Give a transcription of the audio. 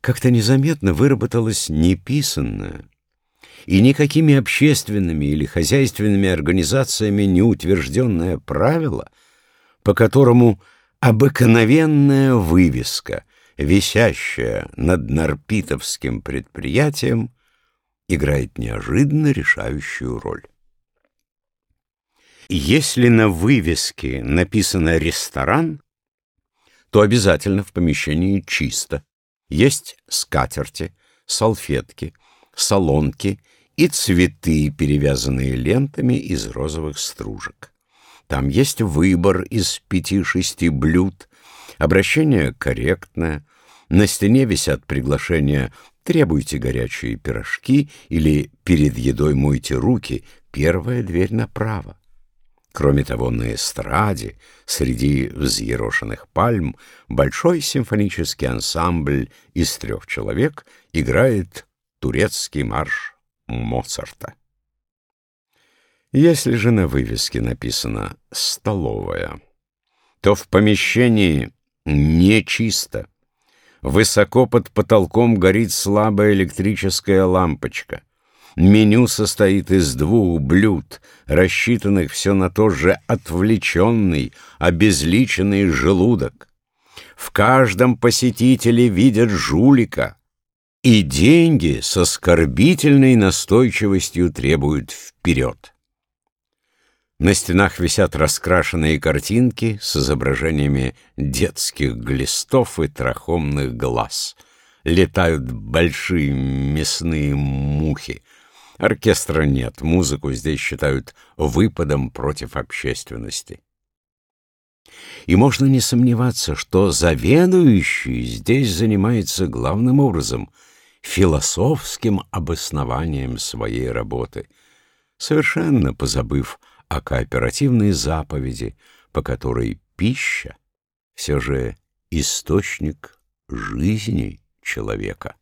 как-то незаметно выработалось неписанное и никакими общественными или хозяйственными организациями не утвержденное правило, по которому обыкновенная вывеска, висящая над нарпитовским предприятием, играет неожиданно решающую роль. Если на вывеске написано «ресторан», то обязательно в помещении чисто. Есть скатерти, салфетки, солонки и цветы, перевязанные лентами из розовых стружек. Там есть выбор из пяти-шести блюд, обращение корректное, на стене висят приглашения «Требуйте горячие пирожки» или «Перед едой мойте руки», первая дверь направо. Кроме того, на эстраде, среди взъерошенных пальм, большой симфонический ансамбль из трех человек играет турецкий марш Моцарта. Если же на вывеске написано «столовая», то в помещении нечисто. Высоко под потолком горит слабая электрическая лампочка. Меню состоит из двух блюд, рассчитанных все на то же отвлеченный, обезличенный желудок. В каждом посетителе видят жулика, и деньги с оскорбительной настойчивостью требуют вперед. На стенах висят раскрашенные картинки с изображениями детских глистов и трахомных глаз. Летают большие мясные мухи. Оркестра нет, музыку здесь считают выпадом против общественности. И можно не сомневаться, что заведующий здесь занимается главным образом философским обоснованием своей работы, совершенно позабыв о кооперативной заповеди, по которой пища все же источник жизни человека.